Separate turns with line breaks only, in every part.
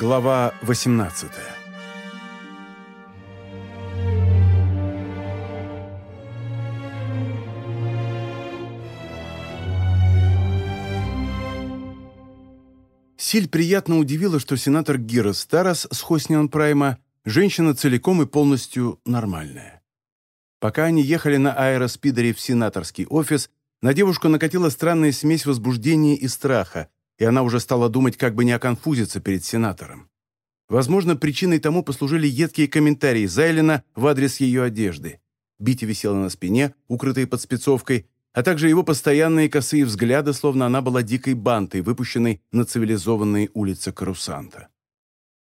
Глава 18 Силь приятно удивила, что сенатор Гира Старос с Хосниан Прайма женщина целиком и полностью нормальная. Пока они ехали на аэроспидере в сенаторский офис, на девушку накатила странная смесь возбуждения и страха, и она уже стала думать, как бы не оконфузиться перед сенатором. Возможно, причиной тому послужили едкие комментарии Зайлина в адрес ее одежды. Бити висела на спине, укрытой под спецовкой, а также его постоянные косые взгляды, словно она была дикой бантой, выпущенной на цивилизованные улицы Карусанта.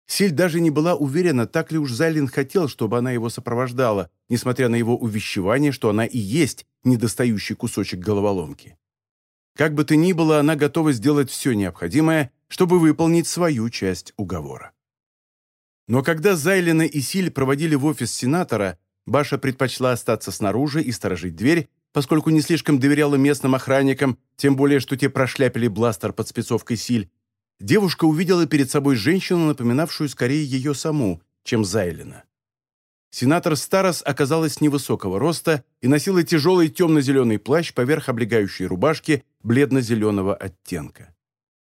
Силь даже не была уверена, так ли уж Зайлин хотел, чтобы она его сопровождала, несмотря на его увещевание, что она и есть недостающий кусочек головоломки. Как бы то ни было, она готова сделать все необходимое, чтобы выполнить свою часть уговора. Но когда Зайлина и Силь проводили в офис сенатора, Баша предпочла остаться снаружи и сторожить дверь, поскольку не слишком доверяла местным охранникам, тем более, что те прошляпили бластер под спецовкой Силь, девушка увидела перед собой женщину, напоминавшую скорее ее саму, чем Зайлина. Сенатор Старос оказалась невысокого роста и носила тяжелый темно-зеленый плащ поверх облегающей рубашки бледно-зеленого оттенка.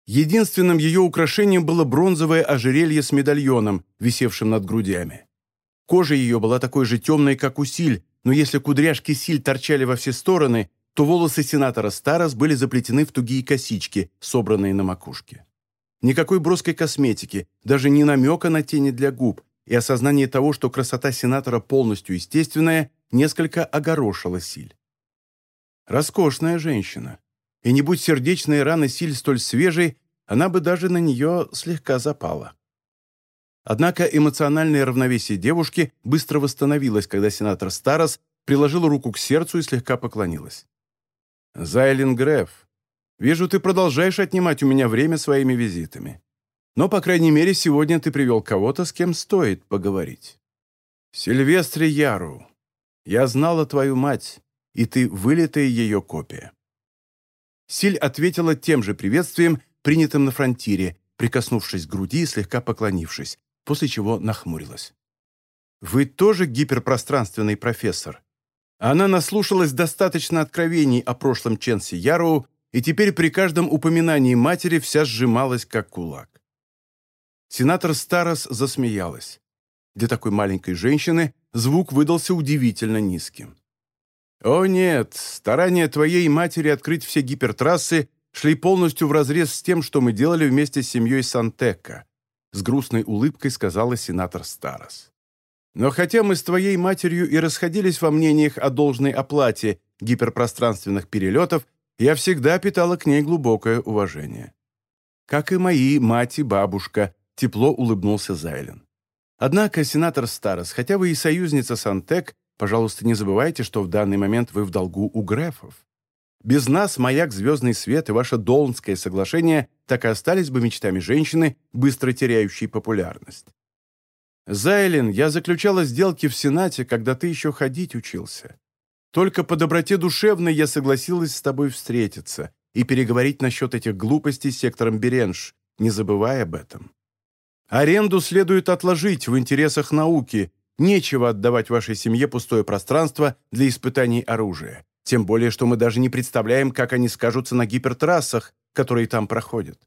Единственным ее украшением было бронзовое ожерелье с медальоном, висевшим над грудями. Кожа ее была такой же темной, как у Силь, но если кудряшки Силь торчали во все стороны, то волосы сенатора Старос были заплетены в тугие косички, собранные на макушке. Никакой броской косметики, даже ни намека на тени для губ, и осознание того, что красота сенатора полностью естественная, несколько огорошило Силь. Роскошная женщина и не будь сердечные раны Силь столь свежей, она бы даже на нее слегка запала. Однако эмоциональное равновесие девушки быстро восстановилось, когда сенатор Старос приложил руку к сердцу и слегка поклонилась. «Зайлин Греф, вижу, ты продолжаешь отнимать у меня время своими визитами. Но, по крайней мере, сегодня ты привел кого-то, с кем стоит поговорить. Сильвестре Яру, я знала твою мать, и ты вылитая ее копия. Силь ответила тем же приветствием, принятым на фронтире, прикоснувшись к груди и слегка поклонившись, после чего нахмурилась. «Вы тоже гиперпространственный профессор?» Она наслушалась достаточно откровений о прошлом Ченси Яроу, и теперь при каждом упоминании матери вся сжималась, как кулак. Сенатор Старос засмеялась. Для такой маленькой женщины звук выдался удивительно низким. «О нет, старания твоей матери открыть все гипертрассы шли полностью вразрез с тем, что мы делали вместе с семьей Сантека», с грустной улыбкой сказала сенатор Старос. «Но хотя мы с твоей матерью и расходились во мнениях о должной оплате гиперпространственных перелетов, я всегда питала к ней глубокое уважение. Как и мои мать и бабушка», тепло улыбнулся Зайлен. «Однако, сенатор Старос, хотя вы и союзница Сантек, Пожалуйста, не забывайте, что в данный момент вы в долгу у Грефов. Без нас маяк «Звездный свет» и ваше Долнское соглашение так и остались бы мечтами женщины, быстро теряющей популярность. Зайлин, я заключала сделки в Сенате, когда ты еще ходить учился. Только по доброте душевной я согласилась с тобой встретиться и переговорить насчет этих глупостей с сектором Беренж, не забывая об этом. Аренду следует отложить в интересах науки, Нечего отдавать вашей семье пустое пространство для испытаний оружия. Тем более, что мы даже не представляем, как они скажутся на гипертрассах, которые там проходят.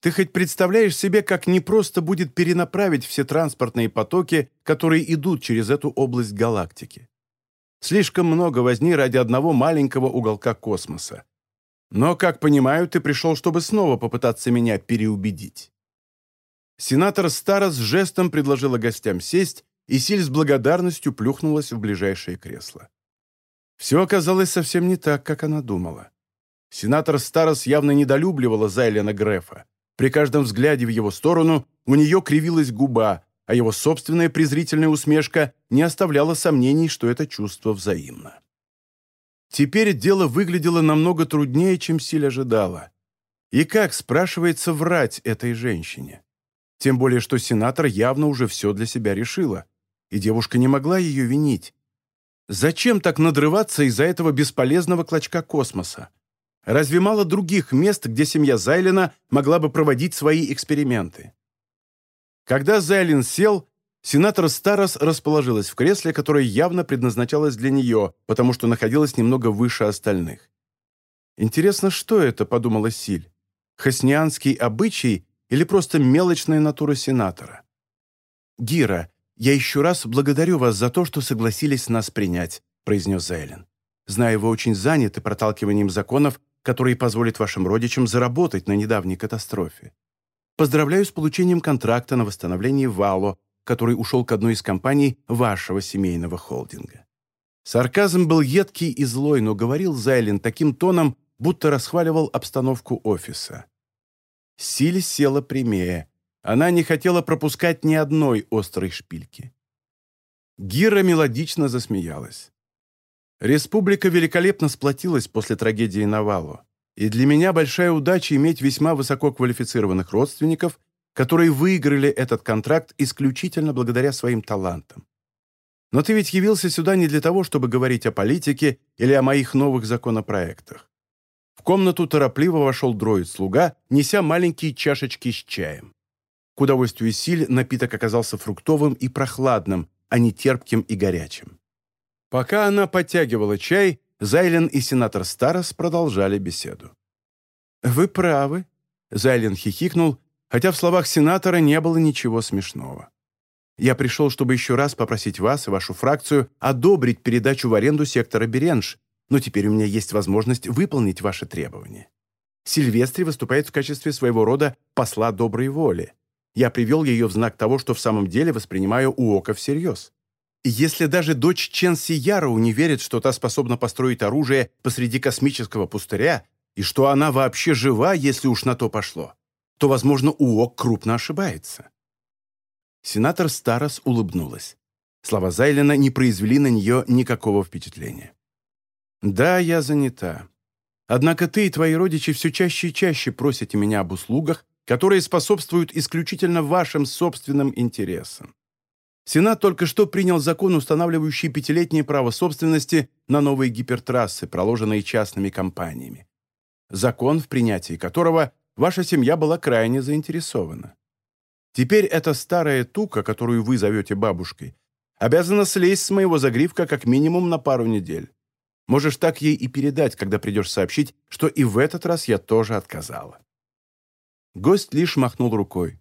Ты хоть представляешь себе, как непросто будет перенаправить все транспортные потоки, которые идут через эту область галактики? Слишком много возни ради одного маленького уголка космоса. Но, как понимаю, ты пришел, чтобы снова попытаться меня переубедить. Сенатор Старос жестом предложила гостям сесть, и Силь с благодарностью плюхнулась в ближайшее кресло. Все оказалось совсем не так, как она думала. Сенатор Старос явно недолюбливала Зайлена Грефа. При каждом взгляде в его сторону у нее кривилась губа, а его собственная презрительная усмешка не оставляла сомнений, что это чувство взаимно. Теперь дело выглядело намного труднее, чем Силь ожидала. И как, спрашивается, врать этой женщине? Тем более, что сенатор явно уже все для себя решила и девушка не могла ее винить. Зачем так надрываться из-за этого бесполезного клочка космоса? Разве мало других мест, где семья Зайлена могла бы проводить свои эксперименты? Когда Зайлин сел, сенатор Старос расположилась в кресле, которое явно предназначалось для нее, потому что находилось немного выше остальных. «Интересно, что это?» – подумала Силь. «Хаснианский обычай или просто мелочная натура сенатора?» «Гира, я еще раз благодарю вас за то, что согласились нас принять», – произнес Зайлин. «Знаю, вы очень заняты проталкиванием законов, которые позволят вашим родичам заработать на недавней катастрофе. Поздравляю с получением контракта на восстановление Вало, который ушел к одной из компаний вашего семейного холдинга». Сарказм был едкий и злой, но говорил Зайлин таким тоном, будто расхваливал обстановку офиса. Силь села прямее. Она не хотела пропускать ни одной острой шпильки. Гира мелодично засмеялась. Республика великолепно сплотилась после трагедии Навалу, и для меня большая удача иметь весьма высококвалифицированных родственников, которые выиграли этот контракт исключительно благодаря своим талантам. Но ты ведь явился сюда не для того, чтобы говорить о политике или о моих новых законопроектах. Комнату торопливо вошел дроид-слуга, неся маленькие чашечки с чаем. К удовольствию Силь напиток оказался фруктовым и прохладным, а не терпким и горячим. Пока она подтягивала чай, Зайлен и сенатор Старос продолжали беседу. «Вы правы», — Зайлен хихикнул, хотя в словах сенатора не было ничего смешного. «Я пришел, чтобы еще раз попросить вас и вашу фракцию одобрить передачу в аренду сектора Беренж, но теперь у меня есть возможность выполнить ваши требования. Сильвестри выступает в качестве своего рода посла доброй воли. Я привел ее в знак того, что в самом деле воспринимаю Уока всерьез. Если даже дочь Чен Сияроу не верит, что та способна построить оружие посреди космического пустыря, и что она вообще жива, если уж на то пошло, то, возможно, Уок крупно ошибается. Сенатор Старос улыбнулась. Слова Зайлена не произвели на нее никакого впечатления. «Да, я занята. Однако ты и твои родичи все чаще и чаще просите меня об услугах, которые способствуют исключительно вашим собственным интересам. Сенат только что принял закон, устанавливающий пятилетнее право собственности на новые гипертрассы, проложенные частными компаниями. Закон, в принятии которого ваша семья была крайне заинтересована. Теперь эта старая тука, которую вы зовете бабушкой, обязана слезть с моего загривка как минимум на пару недель. Можешь так ей и передать, когда придешь сообщить, что и в этот раз я тоже отказала». Гость лишь махнул рукой.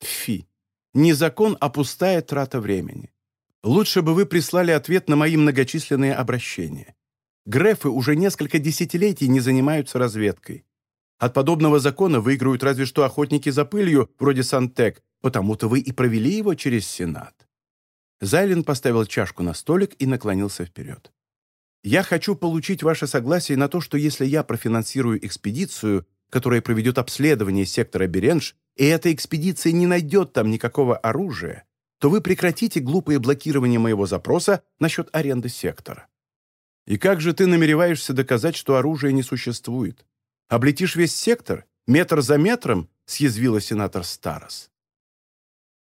«Фи, не закон, а пустая трата времени. Лучше бы вы прислали ответ на мои многочисленные обращения. Грефы уже несколько десятилетий не занимаются разведкой. От подобного закона выиграют разве что охотники за пылью, вроде Сантек, потому-то вы и провели его через Сенат». Зайлен поставил чашку на столик и наклонился вперед. Я хочу получить ваше согласие на то, что если я профинансирую экспедицию, которая проведет обследование сектора Беренж, и эта экспедиция не найдет там никакого оружия, то вы прекратите глупое блокирование моего запроса насчет аренды сектора. И как же ты намереваешься доказать, что оружия не существует? Облетишь весь сектор, метр за метром, съязвила сенатор Старос.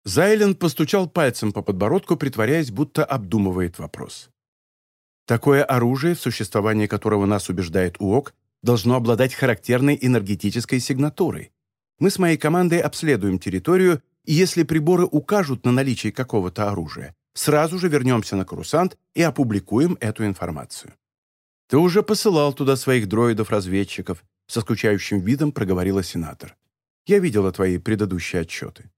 Зайлен постучал пальцем по подбородку, притворяясь, будто обдумывает вопрос. Такое оружие, в существовании которого нас убеждает УОК, должно обладать характерной энергетической сигнатурой. Мы с моей командой обследуем территорию, и если приборы укажут на наличие какого-то оружия, сразу же вернемся на Карусант и опубликуем эту информацию. Ты уже посылал туда своих дроидов-разведчиков, со скучающим видом проговорила сенатор. Я видела твои предыдущие отчеты.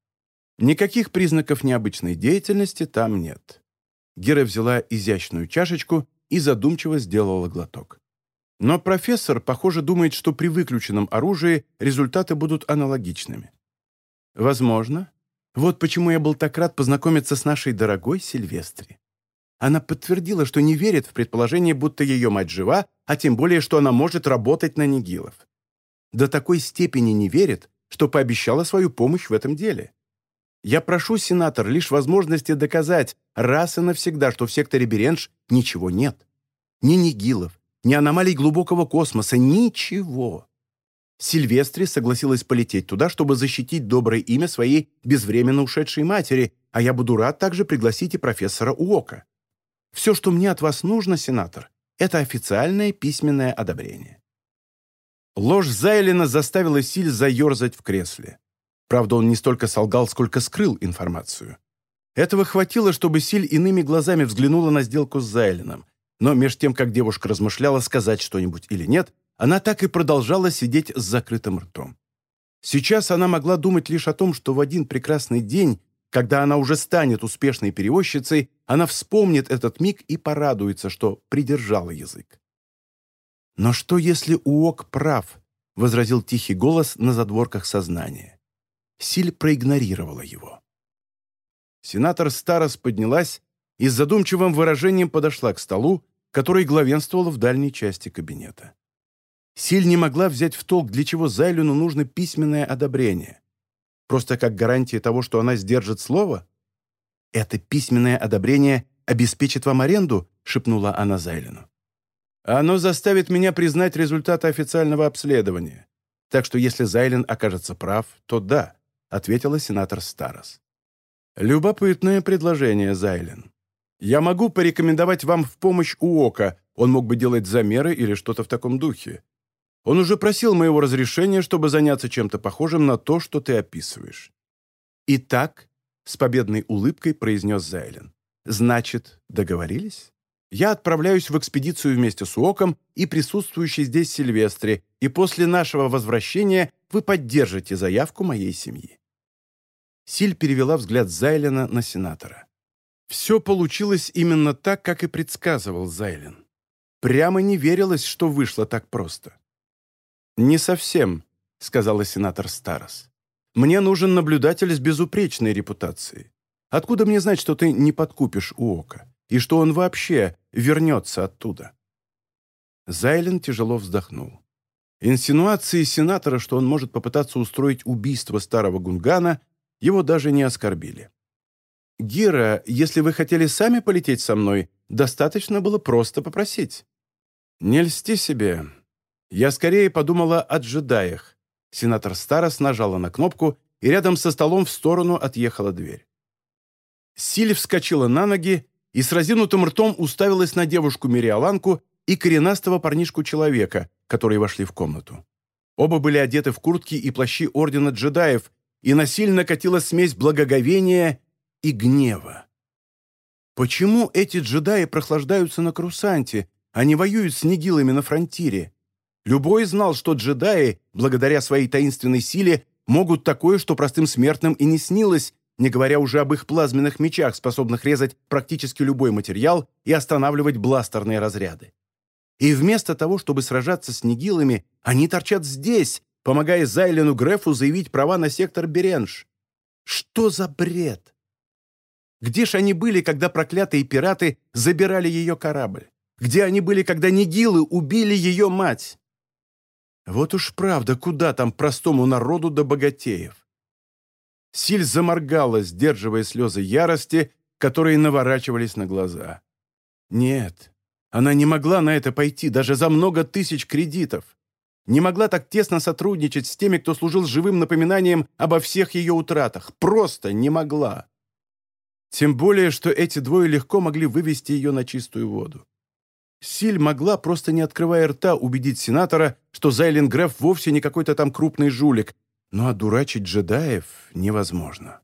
Никаких признаков необычной деятельности там нет. Гера взяла изящную чашечку и задумчиво сделала глоток. Но профессор, похоже, думает, что при выключенном оружии результаты будут аналогичными. Возможно. Вот почему я был так рад познакомиться с нашей дорогой Сильвестри. Она подтвердила, что не верит в предположение, будто ее мать жива, а тем более, что она может работать на Нигилов. До такой степени не верит, что пообещала свою помощь в этом деле. Я прошу, сенатор, лишь возможности доказать раз и навсегда, что в секторе Беренж ничего нет. Ни нигилов, ни аномалий глубокого космоса, ничего. Сильвестри согласилась полететь туда, чтобы защитить доброе имя своей безвременно ушедшей матери, а я буду рад также пригласить и профессора Уока. Все, что мне от вас нужно, сенатор, это официальное письменное одобрение. Ложь Зайлина заставила Силь заерзать в кресле. Правда, он не столько солгал, сколько скрыл информацию. Этого хватило, чтобы Силь иными глазами взглянула на сделку с Зайленом. Но меж тем, как девушка размышляла, сказать что-нибудь или нет, она так и продолжала сидеть с закрытым ртом. Сейчас она могла думать лишь о том, что в один прекрасный день, когда она уже станет успешной перевозчицей, она вспомнит этот миг и порадуется, что придержала язык. «Но что, если Уок прав?» — возразил тихий голос на задворках сознания. Силь проигнорировала его. Сенатор Старос поднялась и с задумчивым выражением подошла к столу, который главенствовал в дальней части кабинета. Силь не могла взять в толк, для чего Зайлюну нужно письменное одобрение. Просто как гарантия того, что она сдержит слово? «Это письменное одобрение обеспечит вам аренду?» — шепнула она Зайлину. «Оно заставит меня признать результаты официального обследования. Так что если Зайлин окажется прав, то да», — ответила сенатор Старос. «Любопытное предложение, Зайлин. Я могу порекомендовать вам в помощь Уока, он мог бы делать замеры или что-то в таком духе. Он уже просил моего разрешения, чтобы заняться чем-то похожим на то, что ты описываешь». «Итак», — с победной улыбкой произнес Зайлен, «значит, договорились? Я отправляюсь в экспедицию вместе с Уоком и присутствующей здесь Сильвестре, и после нашего возвращения вы поддержите заявку моей семьи». Силь перевела взгляд Зайлена на сенатора. Все получилось именно так, как и предсказывал Зайлен. Прямо не верилось, что вышло так просто. «Не совсем», — сказала сенатор Старос. «Мне нужен наблюдатель с безупречной репутацией. Откуда мне знать, что ты не подкупишь у ока, и что он вообще вернется оттуда?» Зайлен тяжело вздохнул. Инсинуации сенатора, что он может попытаться устроить убийство старого Гунгана, его даже не оскорбили. «Гира, если вы хотели сами полететь со мной, достаточно было просто попросить». «Не льсти себе. Я скорее подумала о джедаях. Сенатор Старос нажала на кнопку, и рядом со столом в сторону отъехала дверь. Силь вскочила на ноги и с разинутым ртом уставилась на девушку Мириаланку и коренастого парнишку-человека, которые вошли в комнату. Оба были одеты в куртки и плащи Ордена джедаев, и насильно катила смесь благоговения и гнева. Почему эти джедаи прохлаждаются на Крусанте, а не воюют с нигилами на фронтире? Любой знал, что джедаи, благодаря своей таинственной силе, могут такое, что простым смертным и не снилось, не говоря уже об их плазменных мечах, способных резать практически любой материал и останавливать бластерные разряды. И вместо того, чтобы сражаться с нигилами, они торчат здесь, помогая Зайлену Грефу заявить права на сектор Беренж. Что за бред? Где ж они были, когда проклятые пираты забирали ее корабль? Где они были, когда нигилы убили ее мать? Вот уж правда, куда там простому народу до богатеев? Силь заморгала, сдерживая слезы ярости, которые наворачивались на глаза. Нет, она не могла на это пойти даже за много тысяч кредитов. Не могла так тесно сотрудничать с теми, кто служил живым напоминанием обо всех ее утратах. Просто не могла. Тем более, что эти двое легко могли вывести ее на чистую воду. Силь могла, просто не открывая рта, убедить сенатора, что Зайлен Греф вовсе не какой-то там крупный жулик, но одурачить джедаев невозможно.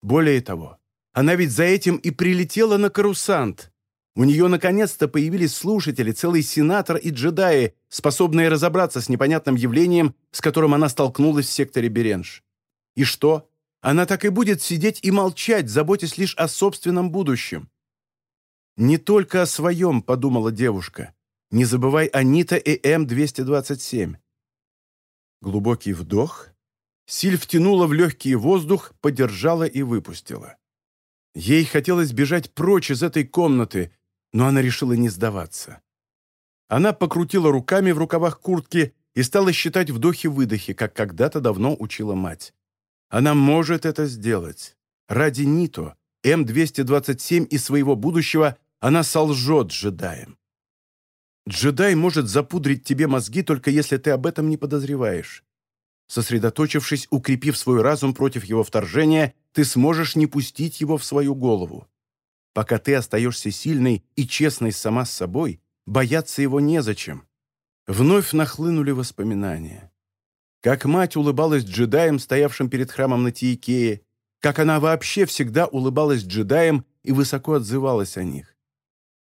Более того, она ведь за этим и прилетела на карусант. У нее наконец-то появились слушатели, целый сенатор и джедаи, способные разобраться с непонятным явлением, с которым она столкнулась в секторе Беренж. И что? Она так и будет сидеть и молчать, заботясь лишь о собственном будущем. «Не только о своем», — подумала девушка. «Не забывай о Нита и М-227». Глубокий вдох. Силь втянула в легкий воздух, подержала и выпустила. Ей хотелось бежать прочь из этой комнаты, но она решила не сдаваться. Она покрутила руками в рукавах куртки и стала считать вдохи-выдохи, как когда-то давно учила мать. Она может это сделать. Ради Нито, М-227 и своего будущего она солжет джедаем. Джедай может запудрить тебе мозги, только если ты об этом не подозреваешь. Сосредоточившись, укрепив свой разум против его вторжения, ты сможешь не пустить его в свою голову. Пока ты остаешься сильной и честной сама с собой, бояться его незачем. Вновь нахлынули воспоминания. Как мать улыбалась джедаям, стоявшим перед храмом на Тиекее, как она вообще всегда улыбалась джедаям и высоко отзывалась о них.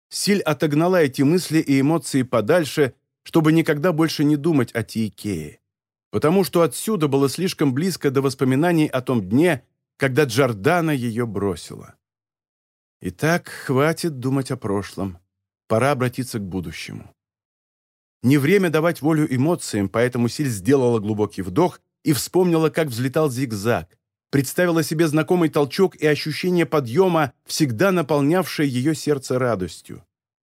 Силь отогнала эти мысли и эмоции подальше, чтобы никогда больше не думать о Тиекее, потому что отсюда было слишком близко до воспоминаний о том дне, когда Джордана ее бросила. Итак, хватит думать о прошлом. Пора обратиться к будущему. Не время давать волю эмоциям, поэтому Силь сделала глубокий вдох и вспомнила, как взлетал зигзаг, представила себе знакомый толчок и ощущение подъема, всегда наполнявшее ее сердце радостью.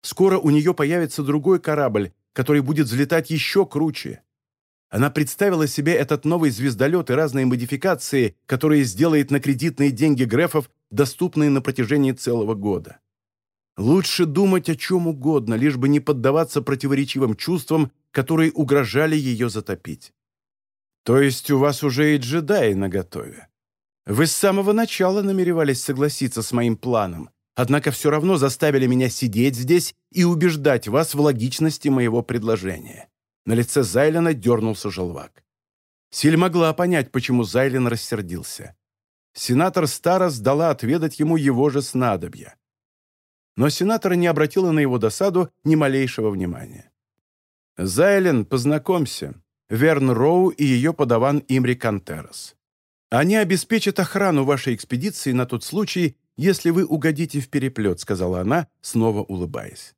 Скоро у нее появится другой корабль, который будет взлетать еще круче. Она представила себе этот новый звездолет и разные модификации, которые сделает на кредитные деньги Грефов доступные на протяжении целого года. Лучше думать о чем угодно, лишь бы не поддаваться противоречивым чувствам, которые угрожали ее затопить. То есть у вас уже и джедаи наготове. Вы с самого начала намеревались согласиться с моим планом, однако все равно заставили меня сидеть здесь и убеждать вас в логичности моего предложения. На лице Зайлена дернулся желвак. Силь могла понять, почему Зайлен рассердился сенатор Старос дала отведать ему его же снадобья. Но сенатор не обратила на его досаду ни малейшего внимания. «Зайлен, познакомься, Верн Роу и ее подаван Имри Кантерос. Они обеспечат охрану вашей экспедиции на тот случай, если вы угодите в переплет», сказала она, снова улыбаясь.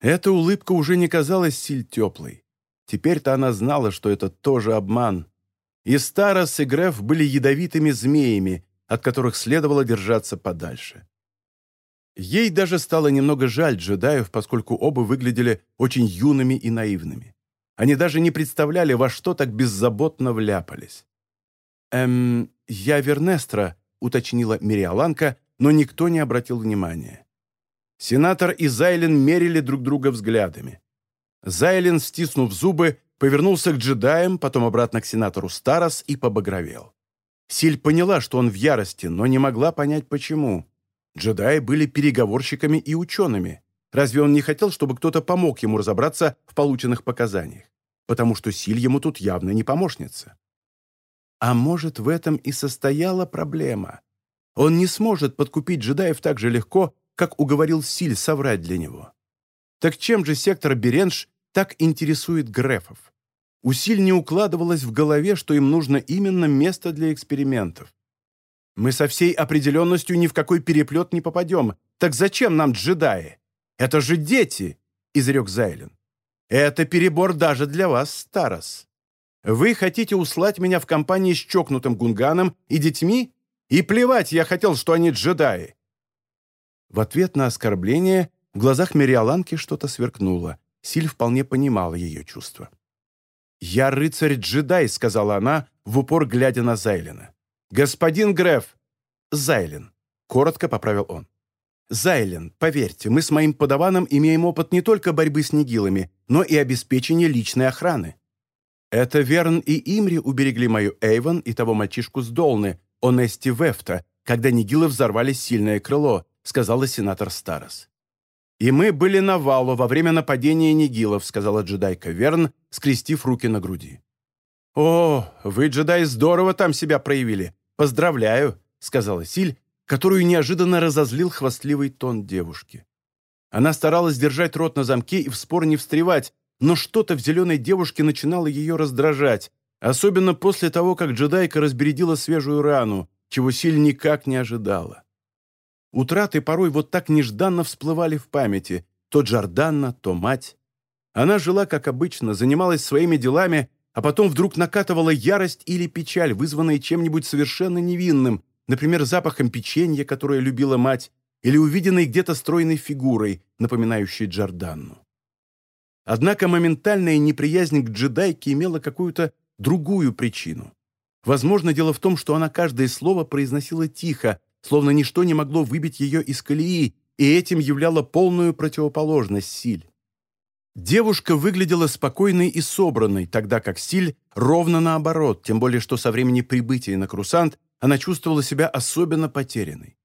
Эта улыбка уже не казалась силь теплой. Теперь-то она знала, что это тоже обман, и Старос и Греф были ядовитыми змеями, от которых следовало держаться подальше. Ей даже стало немного жаль джедаев, поскольку оба выглядели очень юными и наивными. Они даже не представляли, во что так беззаботно вляпались. «Эм, я Вернестра», — уточнила Мириаланка, но никто не обратил внимания. Сенатор и Зайлен мерили друг друга взглядами. Зайлен, стиснув зубы, повернулся к джедаям, потом обратно к сенатору Старос и побагровел. Силь поняла, что он в ярости, но не могла понять, почему. Джедаи были переговорщиками и учеными. Разве он не хотел, чтобы кто-то помог ему разобраться в полученных показаниях? Потому что Силь ему тут явно не помощница. А может, в этом и состояла проблема? Он не сможет подкупить джедаев так же легко, как уговорил Силь соврать для него. Так чем же сектор Беренж так интересует Грефов? Усиль не укладывалось в голове, что им нужно именно место для экспериментов. Мы со всей определенностью ни в какой переплет не попадем. Так зачем нам джедаи? Это же дети!» — изрек Зайлен. «Это перебор даже для вас, Старос. Вы хотите услать меня в компании с чокнутым гунганом и детьми? И плевать я хотел, что они джедаи!» В ответ на оскорбление в глазах Мириаланки что-то сверкнуло. Силь вполне понимала ее чувства. «Я рыцарь-джедай», — сказала она, в упор глядя на Зайлена. «Господин Греф!» «Зайлен», — коротко поправил он. «Зайлен, поверьте, мы с моим подаваном имеем опыт не только борьбы с нигилами, но и обеспечения личной охраны. Это Верн и Имри уберегли мою Эйвон и того мальчишку с Долны, Онести Вефта, когда нигилы взорвали сильное крыло», — сказала сенатор Старос. «И мы были на валу во время нападения нигилов», — сказала джедайка Верн, скрестив руки на груди. «О, вы, джедаи, здорово там себя проявили. Поздравляю», — сказала Силь, которую неожиданно разозлил хвастливый тон девушки. Она старалась держать рот на замке и в спор не встревать, но что-то в зеленой девушке начинало ее раздражать, особенно после того, как джедайка разбередила свежую рану, чего Силь никак не ожидала. Утраты порой вот так нежданно всплывали в памяти. То Джорданна, то мать. Она жила, как обычно, занималась своими делами, а потом вдруг накатывала ярость или печаль, вызванные чем-нибудь совершенно невинным, например, запахом печенья, которое любила мать, или увиденной где-то стройной фигурой, напоминающей Джорданну. Однако моментальная неприязнь к джедайке имела какую-то другую причину. Возможно, дело в том, что она каждое слово произносила тихо, словно ничто не могло выбить ее из колеи, и этим являло полную противоположность Силь. Девушка выглядела спокойной и собранной, тогда как Силь ровно наоборот, тем более что со времени прибытия на Крусант она чувствовала себя особенно потерянной.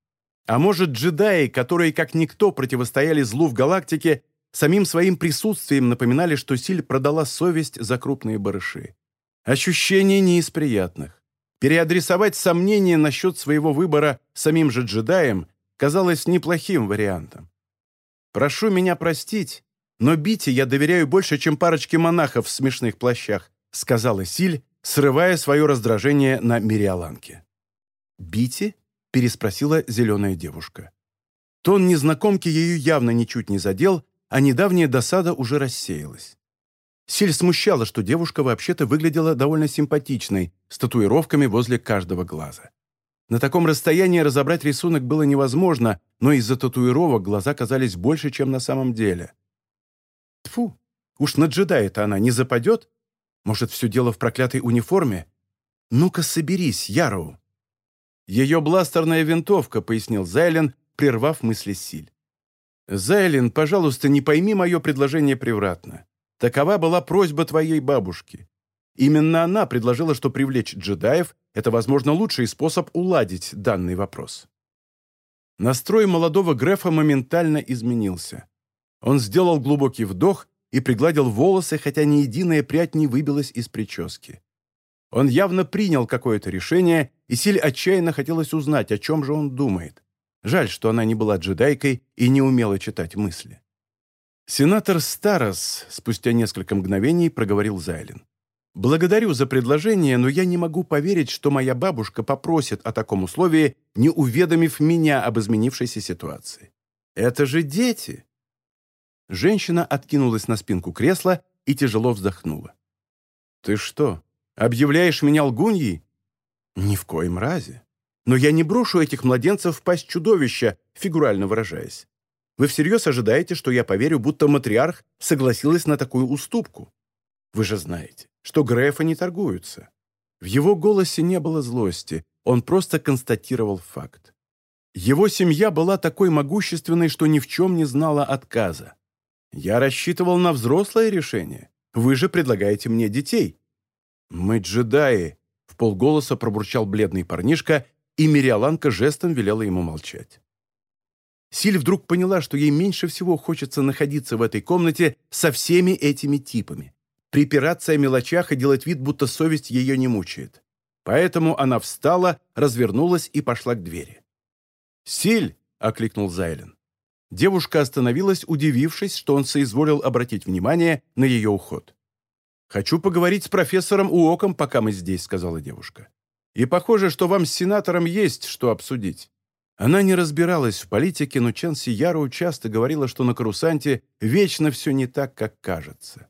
А может, джедаи, которые как никто противостояли злу в галактике, самим своим присутствием напоминали, что Силь продала совесть за крупные барыши. Ощущение не из приятных. Переадресовать сомнения насчет своего выбора самим же джедаем казалось неплохим вариантом. «Прошу меня простить, но Бите я доверяю больше, чем парочке монахов в смешных плащах», сказала Силь, срывая свое раздражение на Мириаланке. «Бите?» – переспросила зеленая девушка. Тон незнакомки ее явно ничуть не задел, а недавняя досада уже рассеялась. Силь смущала, что девушка вообще-то выглядела довольно симпатичной, с татуировками возле каждого глаза. На таком расстоянии разобрать рисунок было невозможно, но из-за татуировок глаза казались больше, чем на самом деле. Тфу, уж на джедая-то она не западет? Может, все дело в проклятой униформе? Ну-ка соберись, Яроу. Ее бластерная винтовка, пояснил Зайлен, прервав мысли Силь. Зайлен, пожалуйста, не пойми мое предложение превратно. Такова была просьба твоей бабушки. Именно она предложила, что привлечь джедаев – это, возможно, лучший способ уладить данный вопрос. Настрой молодого Грефа моментально изменился. Он сделал глубокий вдох и пригладил волосы, хотя ни единая прядь не выбилась из прически. Он явно принял какое-то решение, и Силь отчаянно хотелось узнать, о чем же он думает. Жаль, что она не была джедайкой и не умела читать мысли. «Сенатор Старос», — спустя несколько мгновений проговорил Зайлин. «Благодарю за предложение, но я не могу поверить, что моя бабушка попросит о таком условии, не уведомив меня об изменившейся ситуации. Это же дети!» Женщина откинулась на спинку кресла и тяжело вздохнула. «Ты что, объявляешь меня лгуньей?» «Ни в коем разе. Но я не брошу этих младенцев в пасть чудовища, фигурально выражаясь. Вы всерьез ожидаете, что я поверю, будто матриарх согласилась на такую уступку? Вы же знаете, что Грефа не торгуются. В его голосе не было злости, он просто констатировал факт. Его семья была такой могущественной, что ни в чем не знала отказа. Я рассчитывал на взрослое решение. Вы же предлагаете мне детей. Мы джедаи, в полголоса пробурчал бледный парнишка, и Мириаланка жестом велела ему молчать. Силь вдруг поняла, что ей меньше всего хочется находиться в этой комнате со всеми этими типами, припираться о мелочах и делать вид, будто совесть ее не мучает. Поэтому она встала, развернулась и пошла к двери. «Силь!» — окликнул Зайлен. Девушка остановилась, удивившись, что он соизволил обратить внимание на ее уход. «Хочу поговорить с профессором Уоком, пока мы здесь», — сказала девушка. «И похоже, что вам с сенатором есть что обсудить». Она не разбиралась в политике, но Чан Сияру часто говорила, что на Карусанте вечно все не так, как кажется.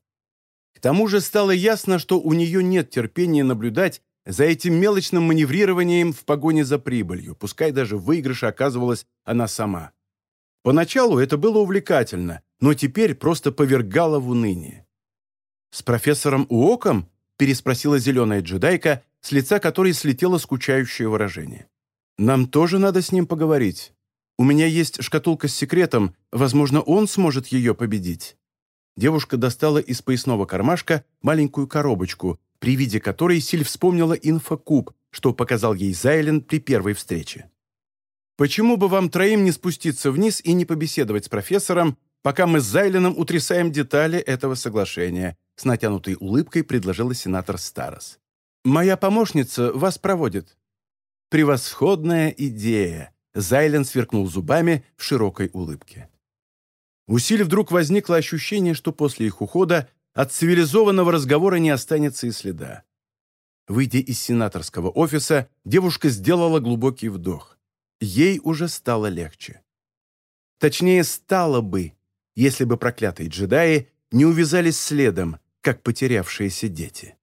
К тому же стало ясно, что у нее нет терпения наблюдать за этим мелочным маневрированием в погоне за прибылью, пускай даже в выигрыше оказывалась она сама. Поначалу это было увлекательно, но теперь просто повергало в уныние. «С профессором Уоком?» – переспросила зеленая джедайка, с лица которой слетело скучающее выражение. Нам тоже надо с ним поговорить. У меня есть шкатулка с секретом, возможно, он сможет ее победить». Девушка достала из поясного кармашка маленькую коробочку, при виде которой Силь вспомнила инфокуб, что показал ей Зайлен при первой встрече. «Почему бы вам троим не спуститься вниз и не побеседовать с профессором, пока мы с Зайленом утрясаем детали этого соглашения?» с натянутой улыбкой предложила сенатор Старос. «Моя помощница вас проводит». Превосходная идея!» Зайлен сверкнул зубами в широкой улыбке. У Силь вдруг возникло ощущение, что после их ухода от цивилизованного разговора не останется и следа. Выйдя из сенаторского офиса, девушка сделала глубокий вдох. Ей уже стало легче. Точнее, стало бы, если бы проклятые джедаи не увязались следом, как потерявшиеся дети.